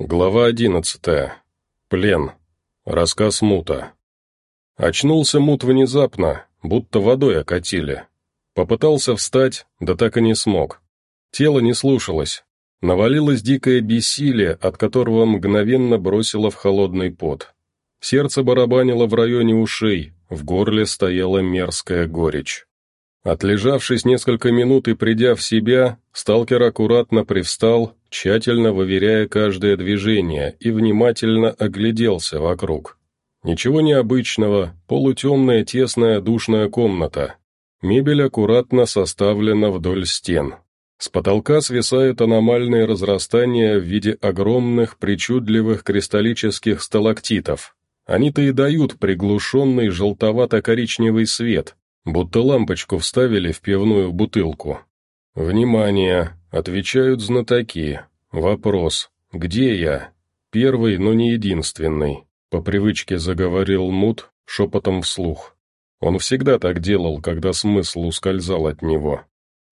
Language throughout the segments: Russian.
Глава одиннадцатая. Плен. Рассказ Мута. Очнулся Мут внезапно, будто водой окатили. Попытался встать, да так и не смог. Тело не слушалось. Навалилось дикое бессилие, от которого мгновенно бросило в холодный пот. Сердце барабанило в районе ушей, в горле стояла мерзкая горечь. Отлежавшись несколько минут и придя в себя, сталкер аккуратно привстал, тщательно выверяя каждое движение и внимательно огляделся вокруг. Ничего необычного, полутемная тесная душная комната. Мебель аккуратно составлена вдоль стен. С потолка свисают аномальные разрастания в виде огромных причудливых кристаллических сталактитов. Они-то и дают приглушенный желтовато-коричневый свет, будто лампочку вставили в пивную бутылку. «Внимание!» — отвечают знатоки. «Вопрос. Где я?» «Первый, но не единственный», — по привычке заговорил Мут шепотом вслух. Он всегда так делал, когда смысл ускользал от него.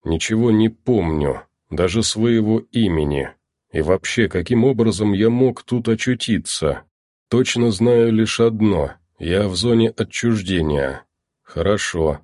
«Ничего не помню, даже своего имени. И вообще, каким образом я мог тут очутиться? Точно знаю лишь одно — я в зоне отчуждения. Хорошо,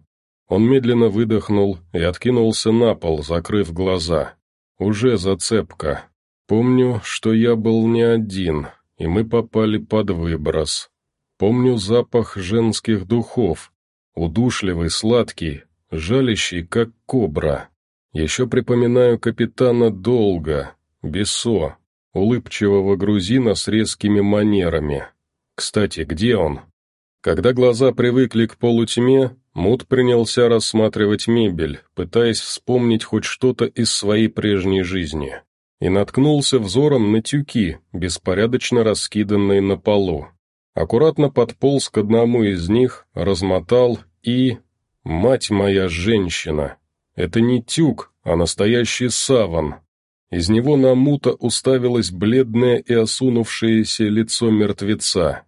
он медленно выдохнул и откинулся на пол, закрыв глаза. Уже зацепка. Помню, что я был не один, и мы попали под выброс. Помню запах женских духов, удушливый, сладкий, жалящий, как кобра. Еще припоминаю капитана Долга, Бесо, улыбчивого грузина с резкими манерами. Кстати, где он? Когда глаза привыкли к полутьме, Мут принялся рассматривать мебель, пытаясь вспомнить хоть что-то из своей прежней жизни, и наткнулся взором на тюки, беспорядочно раскиданные на полу. Аккуратно подполз к одному из них, размотал и... Мать моя женщина! Это не тюк, а настоящий саван. Из него на Мута уставилось бледное и осунувшееся лицо мертвеца.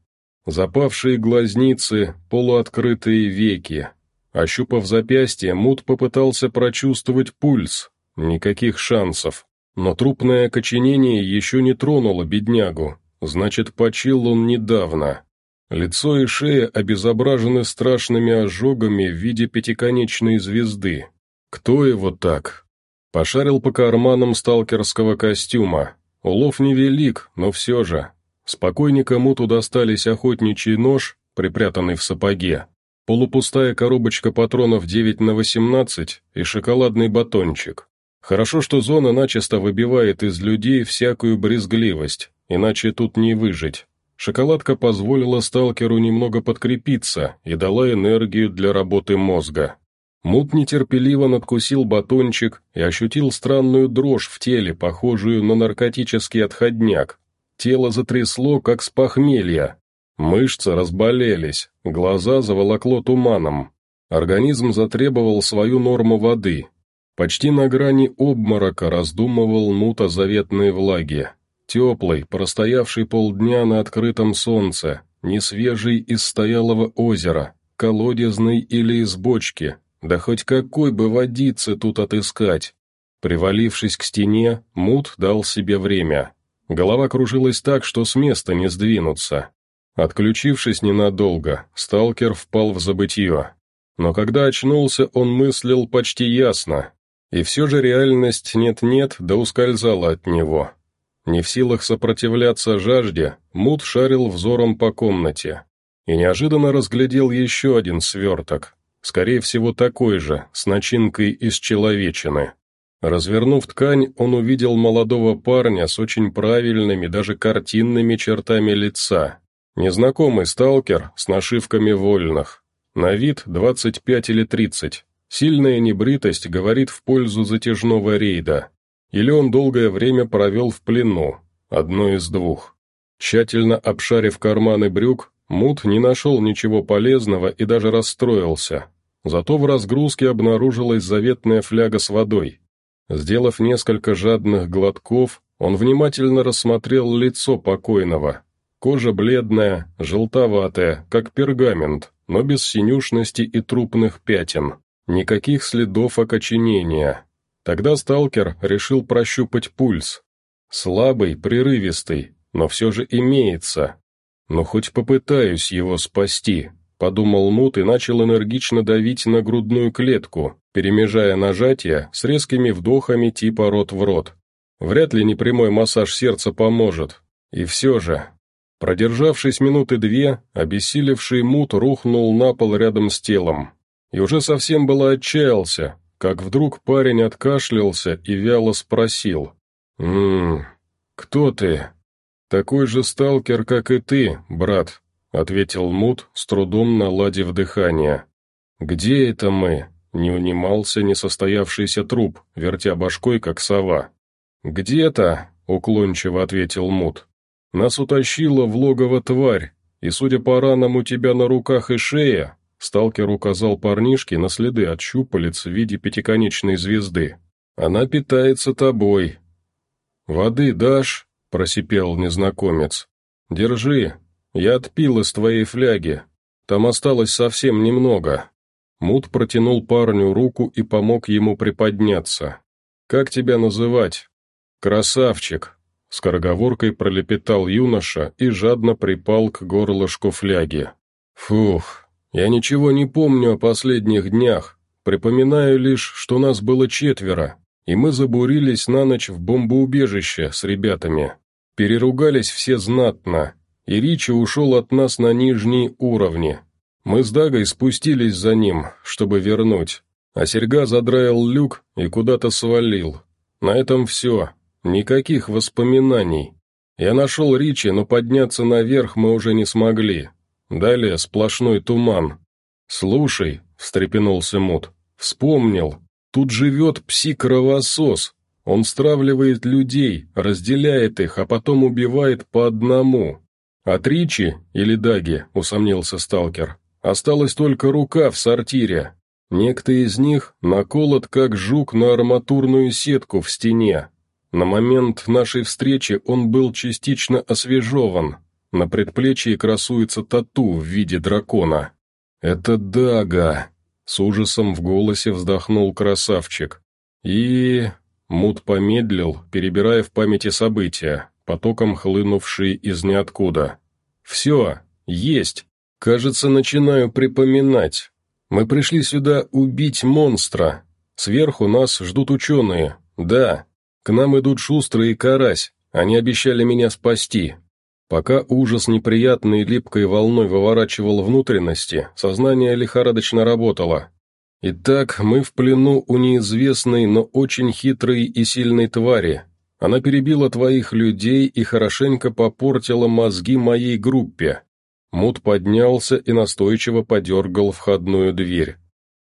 Запавшие глазницы, полуоткрытые веки. Ощупав запястье, Мут попытался прочувствовать пульс. Никаких шансов. Но трупное окоченение еще не тронуло беднягу. Значит, почил он недавно. Лицо и шея обезображены страшными ожогами в виде пятиконечной звезды. Кто его так? Пошарил по карманам сталкерского костюма. Улов невелик, но все же. С покойника Муту достались охотничий нож, припрятанный в сапоге, полупустая коробочка патронов 9 на 18 и шоколадный батончик. Хорошо, что зона начисто выбивает из людей всякую брезгливость, иначе тут не выжить. Шоколадка позволила сталкеру немного подкрепиться и дала энергию для работы мозга. Мут нетерпеливо надкусил батончик и ощутил странную дрожь в теле, похожую на наркотический отходняк, Тело затрясло, как с похмелья. Мышцы разболелись, глаза заволокло туманом. Организм затребовал свою норму воды. Почти на грани обморока раздумывал мута заветной влаги. Теплый, простоявший полдня на открытом солнце, несвежий из стоялого озера, колодезный или из бочки, да хоть какой бы водицы тут отыскать. Привалившись к стене, мут дал себе время. Голова кружилась так, что с места не сдвинуться. Отключившись ненадолго, сталкер впал в забытье. Но когда очнулся, он мыслил почти ясно. И все же реальность нет-нет, да ускользала от него. Не в силах сопротивляться жажде, Мут шарил взором по комнате. И неожиданно разглядел еще один сверток. Скорее всего, такой же, с начинкой из человечины. Развернув ткань, он увидел молодого парня с очень правильными, даже картинными чертами лица. Незнакомый сталкер с нашивками вольных. На вид 25 или 30. Сильная небритость говорит в пользу затяжного рейда. Или он долгое время провел в плену. Одно из двух. Тщательно обшарив карманы брюк, Мут не нашел ничего полезного и даже расстроился. Зато в разгрузке обнаружилась заветная фляга с водой, Сделав несколько жадных глотков, он внимательно рассмотрел лицо покойного. Кожа бледная, желтоватая, как пергамент, но без синюшности и трупных пятен. Никаких следов окоченения. Тогда сталкер решил прощупать пульс. Слабый, прерывистый, но все же имеется. Но хоть попытаюсь его спасти, подумал Мут и начал энергично давить на грудную клетку, перемежая нажатия с резкими вдохами типа рот в рот. Вряд ли непрямой массаж сердца поможет. И все же... Продержавшись минуты две, обессилевший Мут рухнул на пол рядом с телом. И уже совсем было отчаялся, как вдруг парень откашлялся и вяло спросил. «Ммм, кто ты?» «Такой же сталкер, как и ты, брат», — ответил Мут, с трудом наладив дыхание. «Где это мы?» — не унимался несостоявшийся труп, вертя башкой, как сова. «Где-то», — уклончиво ответил Мут. «Нас утащила в логово тварь, и, судя по ранам у тебя на руках и шее, Сталкер указал парнишке на следы от щупалец в виде пятиконечной звезды. «Она питается тобой». «Воды дашь?» — просипел незнакомец. «Держи, я отпил из твоей фляги. Там осталось совсем немного». Мут протянул парню руку и помог ему приподняться. «Как тебя называть?» «Красавчик», — скороговоркой пролепетал юноша и жадно припал к горлышку фляги. «Фух, я ничего не помню о последних днях, припоминаю лишь, что нас было четверо, и мы забурились на ночь в бомбоубежище с ребятами. Переругались все знатно, и Ричи ушел от нас на нижние уровни. Мы с Дагой спустились за ним, чтобы вернуть, а Серьга задраил люк и куда-то свалил. На этом все, никаких воспоминаний. Я нашел Ричи, но подняться наверх мы уже не смогли. Далее сплошной туман. «Слушай», — встрепенулся Мут, — «вспомнил. Тут живет пси-кровосос. Он стравливает людей, разделяет их, а потом убивает по одному. От Ричи, или Даги, усомнился сталкер, осталась только рука в сортире. Некто из них наколот как жук на арматурную сетку в стене. На момент нашей встречи он был частично освежеван, на предплечье красуется тату в виде дракона. «Это Дага!» — с ужасом в голосе вздохнул красавчик. И... Мут помедлил, перебирая в памяти события, потоком хлынувшие из ниоткуда. «Все, есть. Кажется, начинаю припоминать. Мы пришли сюда убить монстра. Сверху нас ждут ученые. Да, к нам идут Шустрый и Карась. Они обещали меня спасти. Пока ужас неприятной липкой волной выворачивал внутренности, сознание лихорадочно работало. Итак, мы в плену у неизвестной, но очень хитрой и сильной твари. Она перебила твоих людей и хорошенько попортила мозги моей группе. Мут поднялся и настойчиво подергал входную дверь.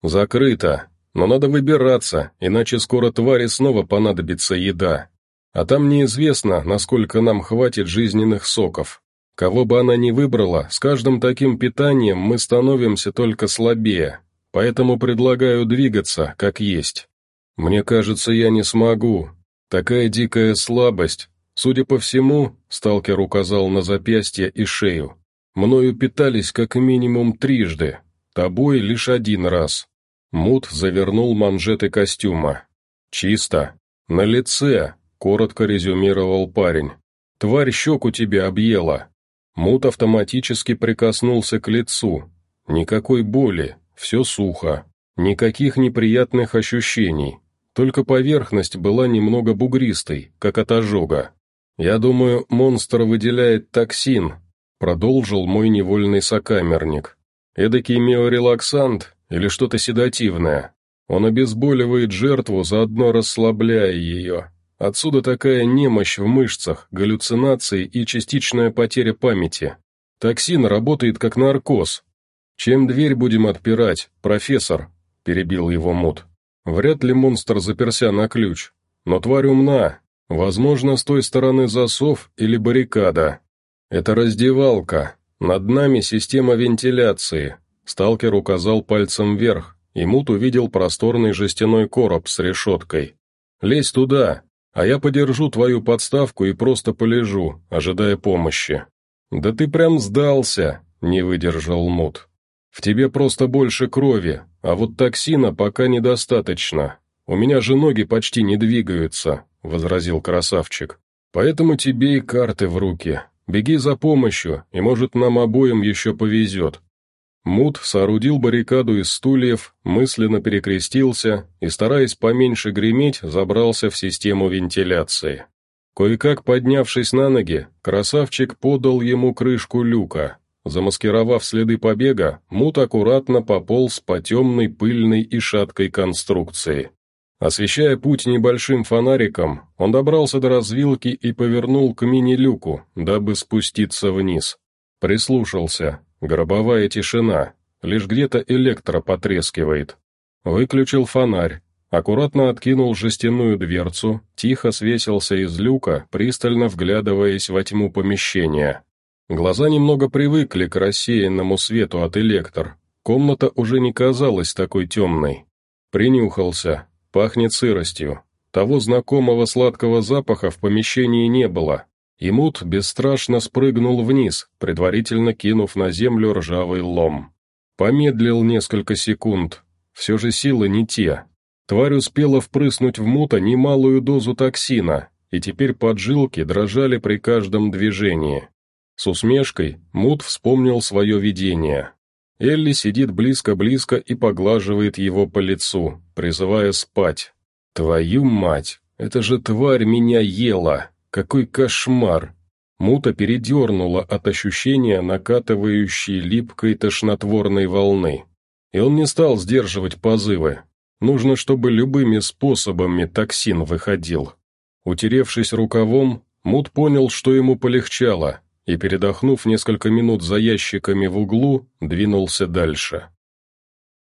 «Закрыто, но надо выбираться, иначе скоро твари снова понадобится еда». А там неизвестно, насколько нам хватит жизненных соков. Кого бы она ни выбрала, с каждым таким питанием мы становимся только слабее, поэтому предлагаю двигаться, как есть. Мне кажется, я не смогу. Такая дикая слабость. Судя по всему, сталкер указал на запястье и шею. Мною питались как минимум трижды, тобой лишь один раз. Мут завернул манжеты костюма. Чисто. На лице, коротко резюмировал парень. «Тварь щеку тебе объела». Мут автоматически прикоснулся к лицу. Никакой боли, все сухо. Никаких неприятных ощущений. Только поверхность была немного бугристой, как от ожога. «Я думаю, монстр выделяет токсин», — продолжил мой невольный сокамерник. «Эдакий миорелаксант или что-то седативное. Он обезболивает жертву, заодно расслабляя ее. Отсюда такая немощь в мышцах, галлюцинации и частичная потеря памяти. Токсин работает как наркоз. «Чем дверь будем отпирать, профессор?» – перебил его Мут. «Вряд ли монстр заперся на ключ. Но тварь умна. Возможно, с той стороны засов или баррикада. Это раздевалка. Над нами система вентиляции». Сталкер указал пальцем вверх, и Мут увидел просторный жестяной короб с решеткой. «Лезь туда, а я подержу твою подставку и просто полежу, ожидая помощи». «Да ты прям сдался», — не выдержал Мут. «В тебе просто больше крови, а вот токсина пока недостаточно. У меня же ноги почти не двигаются», — возразил красавчик. Поэтому тебе и карты в руки. Беги за помощью, и, может, нам обоим еще повезет». Мут соорудил баррикаду из стульев, мысленно перекрестился и, стараясь поменьше греметь, забрался в систему вентиляции. Кое-как поднявшись на ноги, красавчик подал ему крышку люка. Замаскировав следы побега, Мут аккуратно пополз по темной, пыльной и шаткой конструкции. Освещая путь небольшим фонариком, он добрался до развилки и повернул к мини-люку, дабы спуститься вниз. Прислушался. Гробовая тишина. Лишь где-то электро потрескивает. Выключил фонарь. Аккуратно откинул жестяную дверцу, тихо свесился из люка, пристально вглядываясь во тьму помещения. Глаза немного привыкли к рассеянному свету от электр. Комната уже не казалась такой темной. Принюхался, Пахнет сыростью. Того знакомого сладкого запаха в помещении не было. И Мут бесстрашно спрыгнул вниз, предварительно кинув на землю ржавый лом. Помедлил несколько секунд. Все же силы не те. Тварь успела впрыснуть в Мута немалую дозу токсина, и теперь поджилки дрожали при каждом движении. С усмешкой Мут вспомнил свое видение. Элли сидит близко-близко и поглаживает его по лицу, призывая спать. «Твою мать! Это же тварь меня ела! Какой кошмар!» Мута передернула от ощущения накатывающей липкой тошнотворной волны. И он не стал сдерживать позывы. Нужно, чтобы любыми способами токсин выходил. Утеревшись рукавом, Мут понял, что ему полегчало, и, передохнув несколько минут за ящиками в углу, двинулся дальше.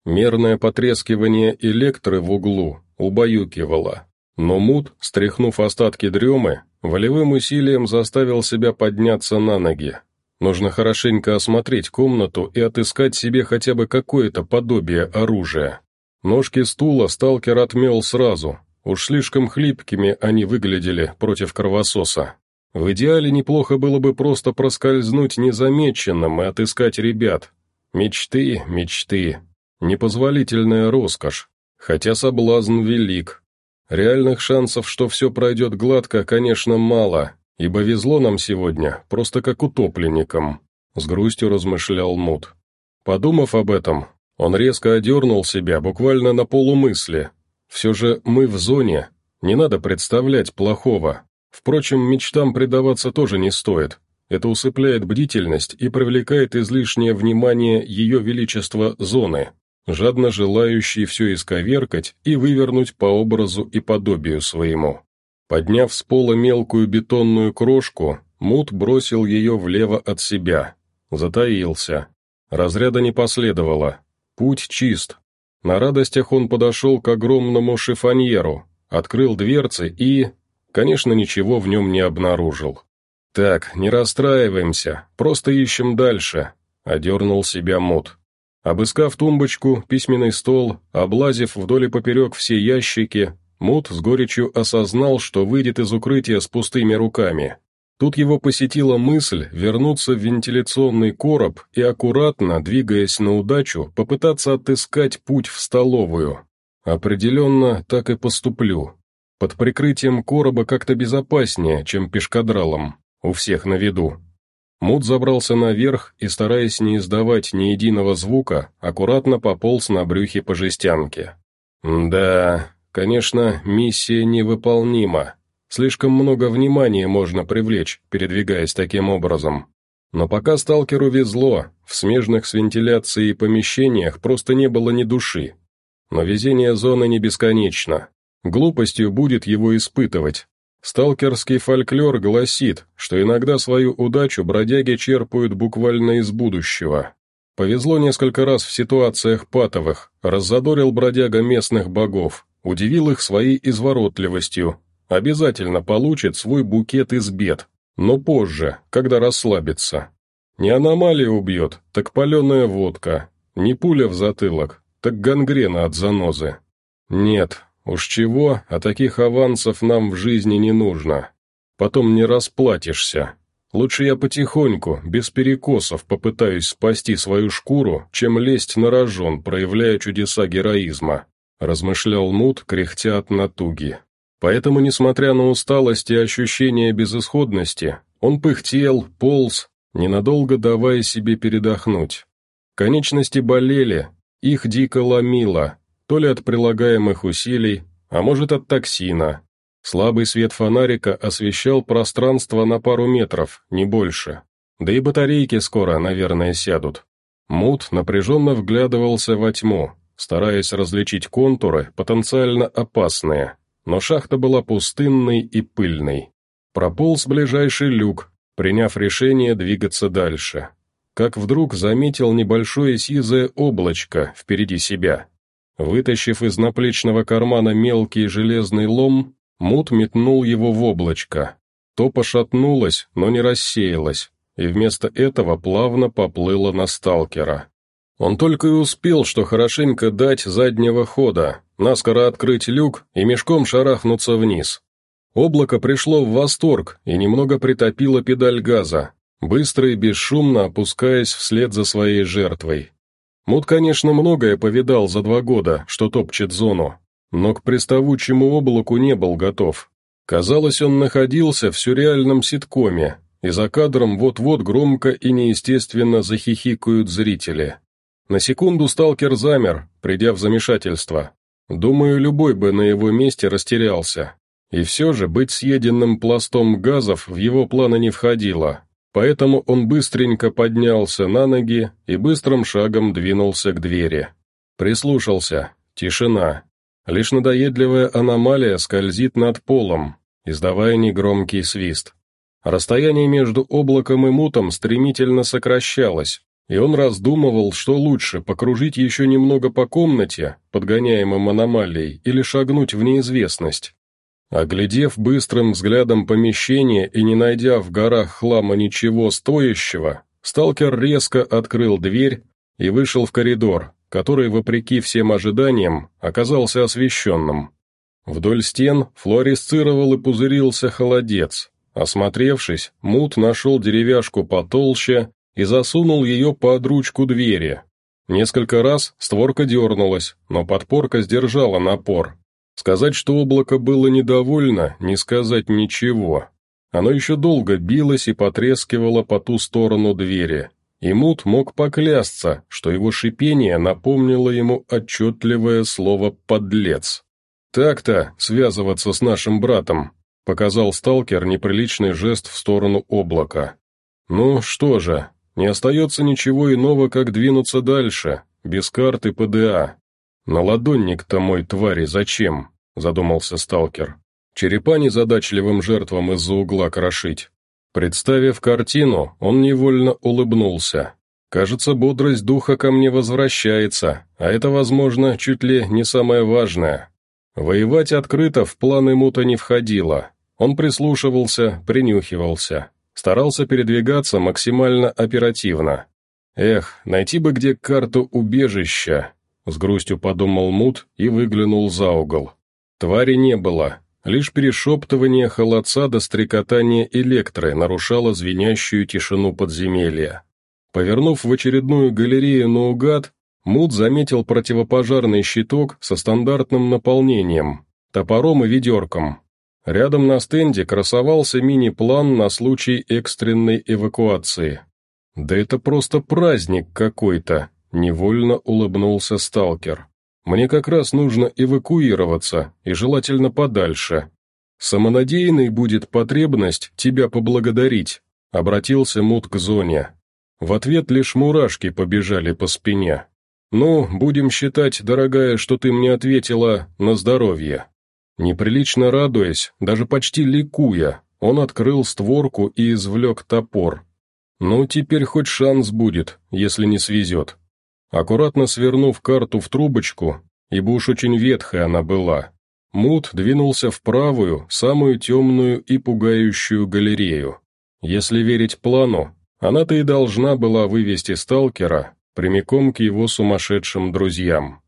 Мерное потрескивание электры в углу убаюкивало, но Мут, стряхнув остатки дремы, волевым усилием заставил себя подняться на ноги. Нужно хорошенько осмотреть комнату и отыскать себе хотя бы какое-то подобие оружия. Ножки стула сталкер отмел сразу, уж слишком хлипкими они выглядели против кровососа. В идеале неплохо было бы просто проскользнуть незамеченным и отыскать ребят. Мечты, мечты. Непозволительная роскошь. Хотя соблазн велик. Реальных шансов, что все пройдет гладко, конечно, мало, ибо везло нам сегодня, просто как утопленникам. С грустью размышлял Мут. Подумав об этом, он резко одернул себя, буквально на полумысли. Все же мы в зоне, не надо представлять плохого, Впрочем, мечтам предаваться тоже не стоит. Это усыпляет бдительность и привлекает излишнее внимание Ее Величества зоны, жадно желающей все исковеркать и вывернуть по образу и подобию своему. Подняв с пола мелкую бетонную крошку, Мут бросил ее влево от себя. Затаился. Разряда не последовало. Путь чист. На радостях он подошел к огромному шифоньеру, открыл дверцы и... Конечно, ничего в нем не обнаружил. «Так, не расстраиваемся, просто ищем дальше», — одернул себя Мут. Обыскав тумбочку, письменный стол, облазив вдоль и поперек все ящики, Мут с горечью осознал, что выйдет из укрытия с пустыми руками. Тут его посетила мысль вернуться в вентиляционный короб и аккуратно, двигаясь на удачу, попытаться отыскать путь в столовую. Определенно, так и поступлю. Под прикрытием короба как-то безопаснее, чем пешкадралом, у всех на виду. Мут забрался наверх и, стараясь не издавать ни единого звука, аккуратно пополз на брюхе по жестянке. Да, конечно, миссия невыполнима. Слишком много внимания можно привлечь, передвигаясь таким образом. Но пока сталкеру везло, в смежных с вентиляцией помещениях просто не было ни души. Но везение зоны не бесконечно, Глупостью будет его испытывать. Сталкерский фольклор гласит, что иногда свою удачу бродяги черпают буквально из будущего. Повезло несколько раз в ситуациях патовых, раззадорил бродяга местных богов, удивил их своей изворотливостью, обязательно получит свой букет из бед, но позже, когда расслабится. Не аномалия убьет, так паленая водка, не пуля в затылок, так гангрена от занозы. Нет, Уж чего, а таких авансов нам в жизни не нужно. Потом не расплатишься. Лучше я потихоньку, без перекосов, попытаюсь спасти свою шкуру, чем лезть на рожон, проявляя чудеса героизма», размышлял Мут, кряхтя от натуги. Поэтому, несмотря на усталость и ощущение безысходности, он пыхтел, полз, ненадолго давая себе передохнуть. Конечности болели, их дико ломило, то ли от прилагаемых усилий, а может от токсина. Слабый свет фонарика освещал пространство на пару метров, не больше. Да и батарейки скоро, наверное, сядут. Мут напряженно вглядывался во тьму, стараясь различить контуры, потенциально опасные, но шахта была пустынной и пыльной. Прополз ближайший люк, приняв решение двигаться дальше. Как вдруг заметил небольшое сизое облачко впереди себя. Вытащив из наплечного кармана мелкий железный лом, Мут метнул его в облачко. То пошатнулось, но не рассеялось, и вместо этого плавно поплыло на сталкера. Он только и успел, что хорошенько дать заднего хода, наскоро открыть люк и мешком шарахнуться вниз. Облако пришло в восторг и немного притопило педаль газа, быстро и бесшумно опускаясь вслед за своей жертвой. Мут, конечно, многое повидал за два года, что топчет зону, но к приставучему облаку не был готов. Казалось, он находился в сюрреальном ситкоме, и за кадром вот-вот громко и неестественно захихикают зрители. На секунду сталкер замер, придя в замешательство. Думаю, любой бы на его месте растерялся. И все же быть съеденным пластом газов в его планы не входило, поэтому он быстренько поднялся на ноги и быстрым шагом двинулся к двери. Прислушался. Тишина. Лишь надоедливая аномалия скользит над полом, издавая негромкий свист. Расстояние между облаком и мутом стремительно сокращалось, и он раздумывал, что лучше, покружить еще немного по комнате, подгоняемым аномалией, или шагнуть в неизвестность. Оглядев быстрым взглядом помещение и не найдя в горах хлама ничего стоящего, сталкер резко открыл дверь и вышел в коридор, который, вопреки всем ожиданиям, оказался освещенным. Вдоль стен флуоресцировал и пузырился холодец. Осмотревшись, Мут нашел деревяшку потолще и засунул ее под ручку двери. Несколько раз створка дернулась, но подпорка сдержала напор. Сказать, что облако было недовольно, не сказать ничего. Оно еще долго билось и потрескивало по ту сторону двери, и Мут мог поклясться, что его шипение напомнило ему отчетливое слово «подлец». «Так-то связываться с нашим братом», — показал сталкер неприличный жест в сторону облака. «Ну что же, не остается ничего иного, как двинуться дальше, без карты ПДА. На ладонник-то мой твари зачем?» — задумался сталкер. «Черепа незадачливым жертвам из-за угла крошить. Представив картину, он невольно улыбнулся. Кажется, бодрость духа ко мне возвращается, а это, возможно, чуть ли не самое важное. Воевать открыто в планы Мута не входило. Он прислушивался, принюхивался, старался передвигаться максимально оперативно. «Эх, найти бы где карту убежища», — с грустью подумал Мут и выглянул за угол. Твари не было, Лишь перешептывание холодца до стрекотания электры нарушало звенящую тишину подземелья. Повернув в очередную галерею наугад, Мут заметил противопожарный щиток со стандартным наполнением, топором и ведерком. Рядом на стенде красовался мини-план на случай экстренной эвакуации. «Да это просто праздник какой-то», — невольно улыбнулся сталкер. Мне как раз нужно эвакуироваться, и желательно подальше. Самонадеянной будет потребность тебя поблагодарить», — обратился Мут к Зоне. В ответ лишь мурашки побежали по спине. «Ну, будем считать, дорогая, что ты мне ответила на здоровье». Неприлично радуясь, даже почти ликуя, он открыл створку и извлек топор. «Ну, теперь хоть шанс будет, если не свезет». Аккуратно свернув карту в трубочку, ибо уж очень ветхая она была, Мут двинулся в правую, самую темную и пугающую галерею. Если верить плану, она-то и должна была вывести сталкера прямиком к его сумасшедшим друзьям.